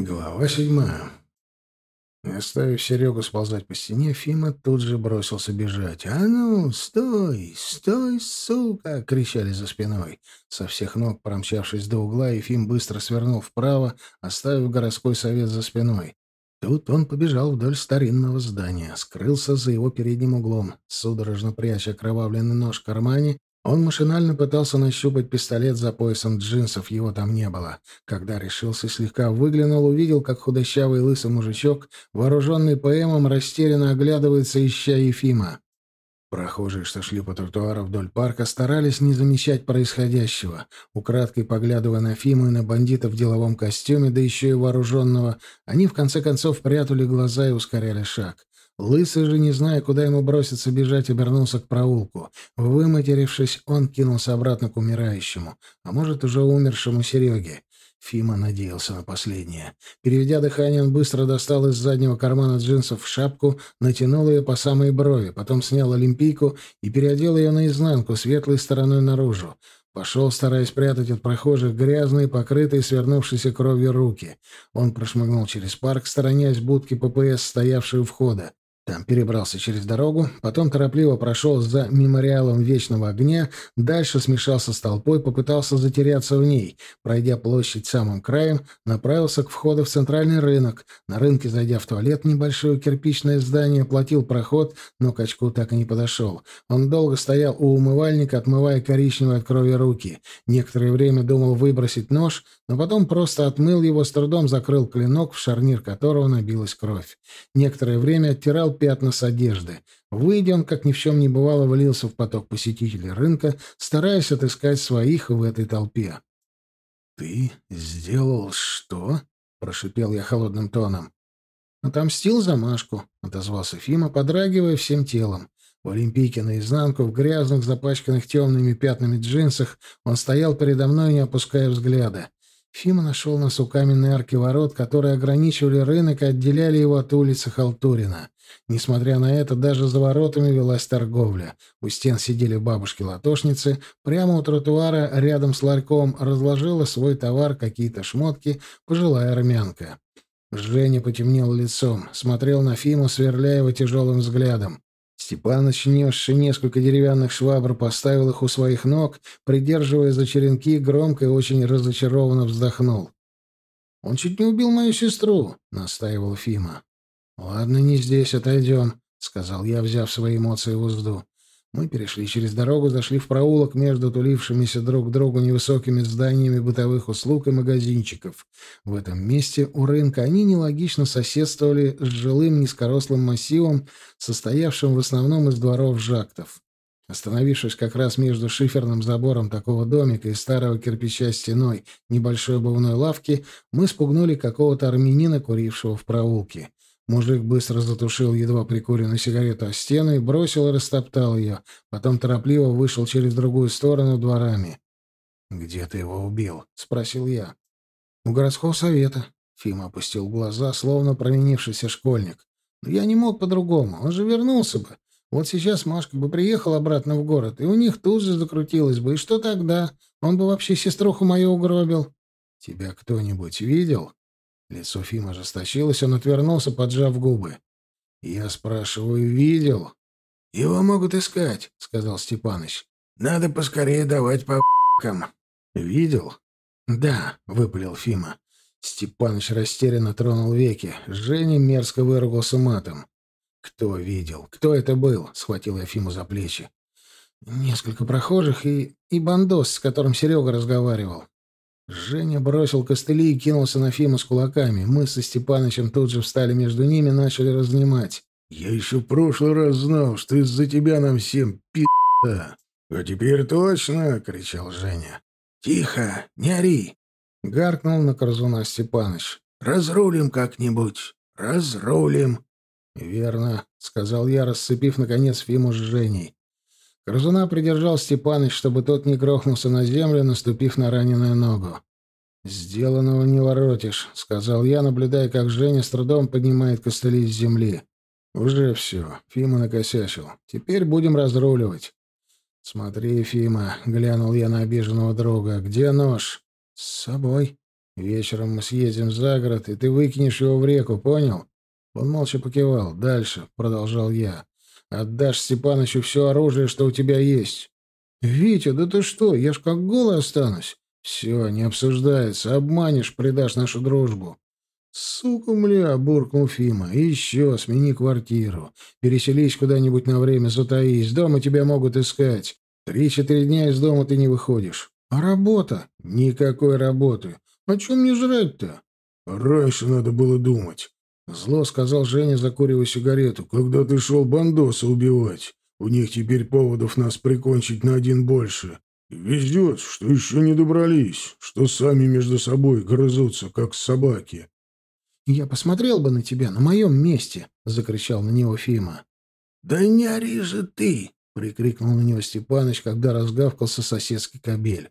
Глава седьмая. Оставив Серегу сползать по стене, Фима тут же бросился бежать. «А ну, стой! Стой, сука!» — кричали за спиной. Со всех ног, промчавшись до угла, Ефим быстро свернул вправо, оставив городской совет за спиной. Тут он побежал вдоль старинного здания, скрылся за его передним углом, судорожно пряча окровавленный нож в кармане он машинально пытался нащупать пистолет за поясом джинсов, его там не было. Когда решился, слегка выглянул, увидел, как худощавый лысый мужичок, вооруженный ПМом, растерянно оглядывается, ища Ефима. Прохожие, что шли по тротуару вдоль парка, старались не замечать происходящего. Украдкой поглядывая на Фиму и на бандита в деловом костюме, да еще и вооруженного, они в конце концов прятали глаза и ускоряли шаг. Лысый же, не зная, куда ему броситься бежать, обернулся к проулку. Выматерившись, он кинулся обратно к умирающему, а может, уже умершему Сереге. Фима надеялся на последнее. Переведя дыхание, он быстро достал из заднего кармана джинсов шапку, натянул ее по самой брови, потом снял олимпийку и переодел ее наизнанку, светлой стороной наружу. Пошел, стараясь прятать от прохожих грязные, покрытые свернувшейся кровью руки. Он прошмыгнул через парк, сторонясь будки ППС, стоявшей у входа. Там перебрался через дорогу, потом торопливо прошел за мемориалом Вечного Огня, дальше смешался с толпой, попытался затеряться в ней. Пройдя площадь самым краем, направился к входу в центральный рынок. На рынке, зайдя в туалет, небольшое кирпичное здание, платил проход, но к очку так и не подошел. Он долго стоял у умывальника, отмывая коричневые от крови руки. Некоторое время думал выбросить нож, но потом просто отмыл его, с трудом закрыл клинок, в шарнир которого набилась кровь. Некоторое время оттирал пятна с одежды. Выйдя, он, как ни в чем не бывало, влился в поток посетителей рынка, стараясь отыскать своих в этой толпе. «Ты сделал что?» — прошипел я холодным тоном. «Отомстил за Машку», — отозвался Фима, подрагивая всем телом. В Олимпийке наизнанку, в грязных, запачканных темными пятнами джинсах, он стоял передо мной, не опуская взгляда. Фима нашел нас у каменной арки ворот, которые ограничивали рынок и отделяли его от улицы Халтурина. Несмотря на это, даже за воротами велась торговля. У стен сидели бабушки-латошницы, прямо у тротуара рядом с ларьком разложила свой товар, какие-то шмотки, пожилая армянка. Женя потемнел лицом, смотрел на Фиму, сверляя его тяжелым взглядом. Степаныч, несший несколько деревянных швабр, поставил их у своих ног, придерживая за черенки, громко и очень разочарованно вздохнул. «Он чуть не убил мою сестру», — настаивал Фима. «Ладно, не здесь, отойдем», — сказал я, взяв свои эмоции в узду. Мы перешли через дорогу, зашли в проулок между тулившимися друг к другу невысокими зданиями бытовых услуг и магазинчиков. В этом месте у рынка они нелогично соседствовали с жилым низкорослым массивом, состоявшим в основном из дворов жактов. Остановившись как раз между шиферным забором такого домика и старого кирпича стеной небольшой обувной лавки, мы спугнули какого-то армянина, курившего в проулке. Мужик быстро затушил едва прикуренную сигарету о стену и бросил и растоптал ее. Потом торопливо вышел через другую сторону дворами. «Где ты его убил?» — спросил я. «У городского совета». Фима опустил глаза, словно променившийся школьник. «Но я не мог по-другому. Он же вернулся бы. Вот сейчас Машка бы приехала обратно в город, и у них тут же закрутилось бы. И что тогда? Он бы вообще сеструху мою угробил». «Тебя кто-нибудь видел?» Лицо Фима ожесточилось, он отвернулся, поджав губы. «Я спрашиваю, видел?» «Его могут искать», — сказал Степаныч. «Надо поскорее давать по ***кам». «Видел?» «Да», — выпалил Фима. Степаныч растерянно тронул веки. Женя мерзко выругался матом. «Кто видел? Кто это был?» — схватил я Фиму за плечи. «Несколько прохожих и... и бандос, с которым Серега разговаривал. Женя бросил костыли и кинулся на Фиму с кулаками. Мы со Степанычем тут же встали между ними и начали разнимать. «Я еще в прошлый раз знал, что из-за тебя нам всем пи***а. А теперь точно!» — кричал Женя. «Тихо, не ори!» — гаркнул на Корзуна Степаныч. «Разрулим как-нибудь, разрулим!» «Верно», — сказал я, расцепив, наконец, Фиму с Женей. Корзуна придержал Степаныч, чтобы тот не грохнулся на землю, наступив на раненую ногу. «Сделанного не воротишь», — сказал я, наблюдая, как Женя с трудом поднимает костыли с земли. «Уже все. Фима накосячил. Теперь будем разруливать». «Смотри, Фима», — глянул я на обиженного друга. «Где нож?» «С собой». Вечером мы съездим за город, и ты выкинешь его в реку, понял? Он молча покивал. Дальше, продолжал я. Отдашь Степанычу все оружие, что у тебя есть. Витя, да ты что? Я ж как голый останусь. Все, не обсуждается. Обманешь, предашь нашу дружбу. «Сука, мля!» — буркнул Фима. «И еще смени квартиру. Переселись куда-нибудь на время, затаись. Дома тебя могут искать. Три-четыре дня из дома ты не выходишь. А работа? Никакой работы. О чем мне жрать-то?» «Раньше надо было думать». Зло сказал Женя, закуривая сигарету. «Когда ты шел бандоса убивать, у них теперь поводов нас прикончить на один больше. Везет, что еще не добрались, что сами между собой грызутся, как собаки». «Я посмотрел бы на тебя на моем месте!» — закричал на него Фима. «Да не ори же ты!» — прикрикнул на него Степаныч, когда разгавкался соседский кобель.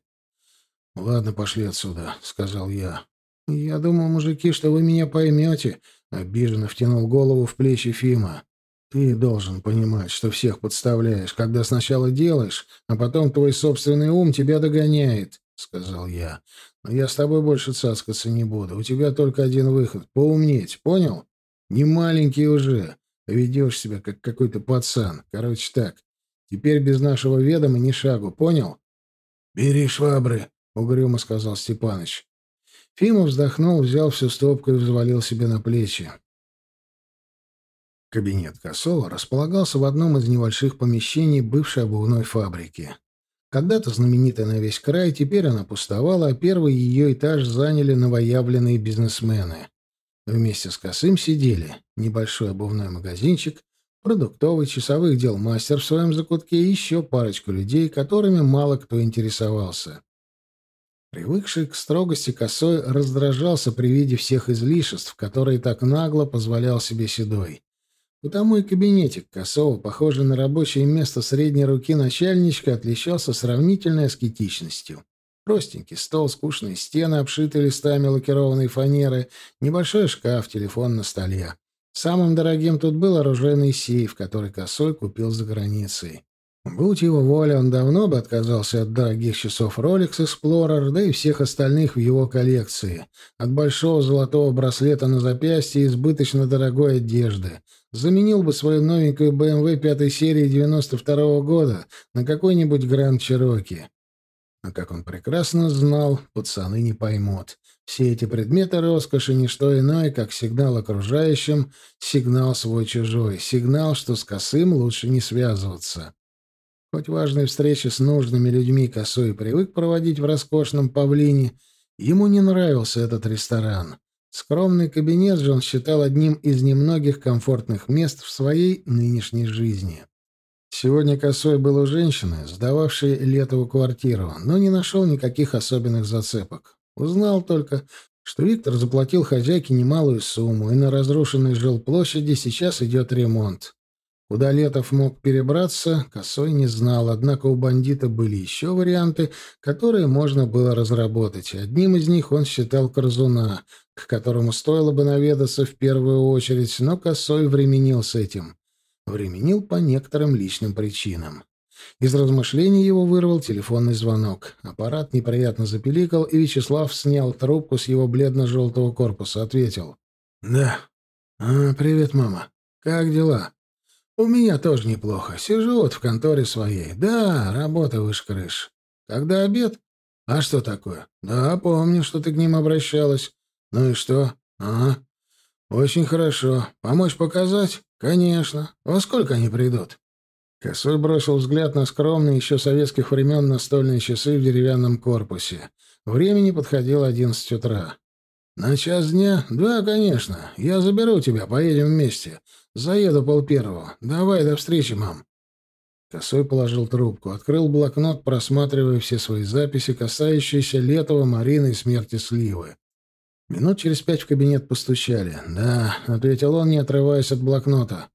«Ладно, пошли отсюда», — сказал я. «Я думал, мужики, что вы меня поймете», — обиженно втянул голову в плечи Фима. «Ты должен понимать, что всех подставляешь, когда сначала делаешь, а потом твой собственный ум тебя догоняет», — сказал я. «Но я с тобой больше цаскаться не буду. У тебя только один выход — поумнеть, понял? Не маленький уже. Ведешь себя, как какой-то пацан. Короче так, теперь без нашего ведома ни шагу, понял?» «Бери швабры», угрюмо сказал Степаныч. Фима вздохнул, взял всю стопку и взвалил себе на плечи. Кабинет Косова располагался в одном из небольших помещений бывшей обувной фабрики. Когда-то знаменитая на весь край, теперь она пустовала, а первый ее этаж заняли новоявленные бизнесмены. Вместе с Косым сидели небольшой обувной магазинчик, продуктовый, часовых дел мастер в своем закутке и еще парочку людей, которыми мало кто интересовался. Привыкший к строгости косой раздражался при виде всех излишеств, которые так нагло позволял себе Седой. Потому и кабинетик Косова, похожий на рабочее место средней руки начальничка, отличался сравнительной аскетичностью. Простенький стол, скучные стены, обшитые листами лакированной фанеры, небольшой шкаф, телефон на столе. Самым дорогим тут был оружейный сейф, который Косой купил за границей. Будь его воля, он давно бы отказался от дорогих часов Rolex Explorer, да и всех остальных в его коллекции. От большого золотого браслета на запястье и избыточно дорогой одежды. Заменил бы свою новенькую BMW пятой серии 92 -го года на какой-нибудь Grand Cherokee. А как он прекрасно знал, пацаны не поймут. Все эти предметы роскоши — не что иное, как сигнал окружающим, сигнал свой-чужой, сигнал, что с косым лучше не связываться. Хоть важные встречи с нужными людьми Косой привык проводить в роскошном павлине, ему не нравился этот ресторан. Скромный кабинет же он считал одним из немногих комфортных мест в своей нынешней жизни. Сегодня Косой был у женщины, сдававшей Летову квартиру, но не нашел никаких особенных зацепок. Узнал только, что Виктор заплатил хозяйке немалую сумму, и на разрушенной жилплощади сейчас идет ремонт. Куда Летов мог перебраться, Косой не знал, однако у бандита были еще варианты, которые можно было разработать. Одним из них он считал Корзуна, к которому стоило бы наведаться в первую очередь, но Косой временил с этим. Временил по некоторым личным причинам. Из размышлений его вырвал телефонный звонок. Аппарат неприятно запеликал, и Вячеслав снял трубку с его бледно-желтого корпуса. Ответил. «Да. А, привет, мама. Как дела?» «У меня тоже неплохо. Сижу вот в конторе своей. Да, работа выше крыш. Когда обед? А что такое? Да, помню, что ты к ним обращалась. Ну и что? Ага. Очень хорошо. Помочь показать? Конечно. Во сколько они придут?» Косой бросил взгляд на скромные еще советских времен настольные часы в деревянном корпусе. Времени подходило одиннадцать утра. «На час дня? Да, конечно. Я заберу тебя, поедем вместе. Заеду пол первого. Давай, до встречи, мам». Косой положил трубку, открыл блокнот, просматривая все свои записи, касающиеся Летова, Марины и смерти Сливы. Минут через пять в кабинет постучали. «Да», — ответил он, не отрываясь от блокнота.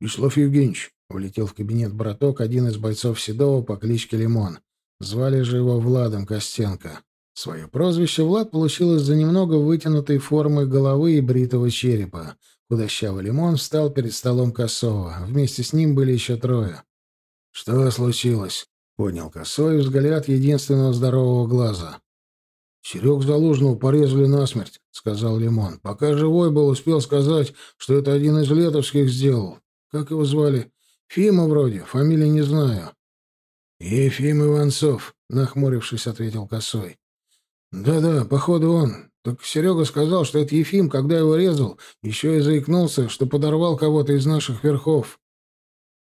«Вячеслав Евгеньевич», — влетел в кабинет браток, один из бойцов Седова по кличке Лимон. Звали же его Владом Костенко. Свое прозвище Влад получил из-за немного вытянутой формы головы и бритого черепа. Худощавый лимон встал перед столом Косова. Вместе с ним были еще трое. «Что случилось?» — понял Косой взгляд единственного здорового глаза. Серег Залужного порезали насмерть», — сказал Лимон. «Пока живой был, успел сказать, что это один из летовских сделал. Как его звали? Фима вроде, фамилии не знаю». «Ефим Иванцов», — нахмурившись, ответил Косой. «Да-да, походу он. Так Серега сказал, что это Ефим, когда его резал, еще и заикнулся, что подорвал кого-то из наших верхов».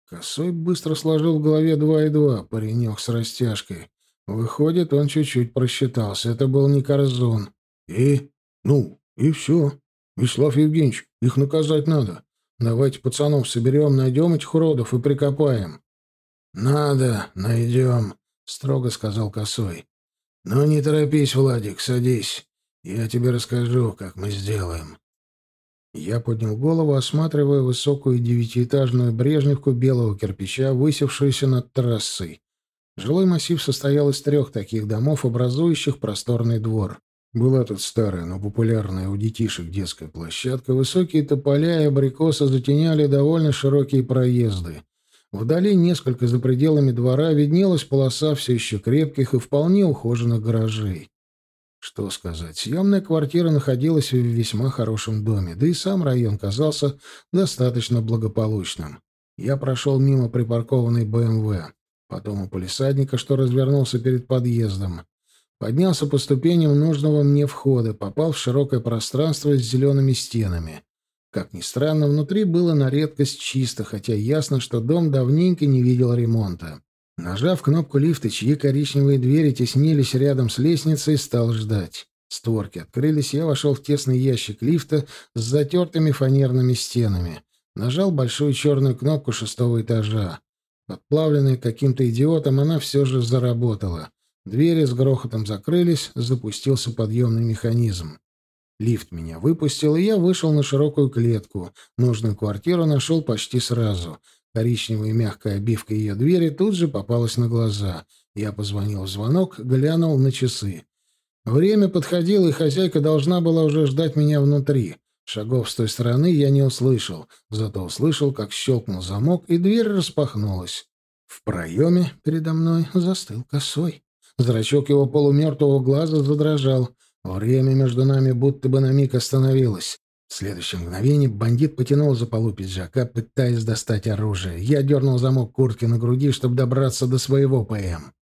Косой быстро сложил в голове два и два, паренек с растяжкой. Выходит, он чуть-чуть просчитался. Это был не Корзун. И? Ну, и все. Вячеслав Евгеньевич, их наказать надо. Давайте пацанов соберем, найдем этих уродов и прикопаем. Надо, найдем, строго сказал Косой. Но не торопись, Владик, садись. Я тебе расскажу, как мы сделаем. Я поднял голову, осматривая высокую девятиэтажную брежневку белого кирпича, высевшуюся над трассой. Жилой массив состоял из трех таких домов, образующих просторный двор. Была тут старая, но популярная у детишек детская площадка. Высокие тополя и абрикосы затеняли довольно широкие проезды. Вдали, несколько за пределами двора, виднелась полоса все еще крепких и вполне ухоженных гаражей. Что сказать, съемная квартира находилась в весьма хорошем доме, да и сам район казался достаточно благополучным. Я прошел мимо припаркованной БМВ потом у полисадника, что развернулся перед подъездом. Поднялся по ступеням нужного мне входа, попал в широкое пространство с зелеными стенами. Как ни странно, внутри было на редкость чисто, хотя ясно, что дом давненько не видел ремонта. Нажав кнопку лифта, чьи коричневые двери теснились рядом с лестницей, стал ждать. Створки открылись, я вошел в тесный ящик лифта с затертыми фанерными стенами. Нажал большую черную кнопку шестого этажа. Подплавленная каким-то идиотом, она все же заработала. Двери с грохотом закрылись, запустился подъемный механизм. Лифт меня выпустил, и я вышел на широкую клетку. Нужную квартиру нашел почти сразу. Коричневая мягкая обивка ее двери тут же попалась на глаза. Я позвонил в звонок, глянул на часы. Время подходило, и хозяйка должна была уже ждать меня внутри. Шагов с той стороны я не услышал, зато услышал, как щелкнул замок, и дверь распахнулась. В проеме передо мной застыл косой. Зрачок его полумертвого глаза задрожал. Время между нами будто бы на миг остановилось. В следующее мгновение бандит потянул за полу пиджака, пытаясь достать оружие. Я дернул замок куртки на груди, чтобы добраться до своего ПМ.